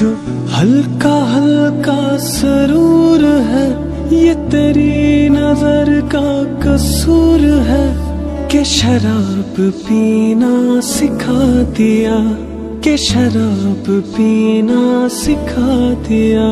جو ہلکا ہلکا سرور ہے، یہ تیری نظر کا قصور ہے کہ شراب پینا سکھا دیا، کہ شراب پینا سکھا دیا۔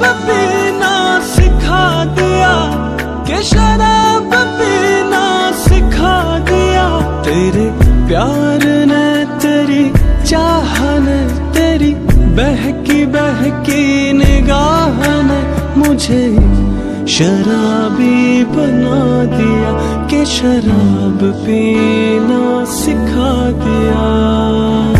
شراب پینا سکھا دیا، کہ شراب پینا سکھا دیا، تیرے پیار نے تیری چاہ نے تیری، بہکی بہکی نگاہ نے مجھے شرابی بنا دیا، کہ شراب پینا سکھا دیا۔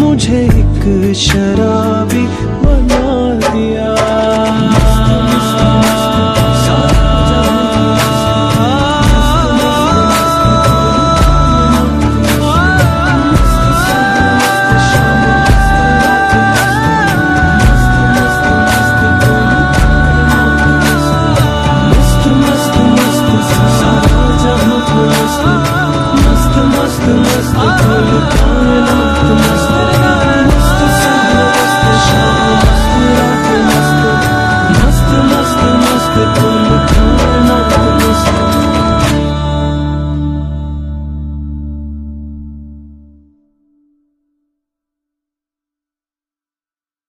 مجھے ایک شراب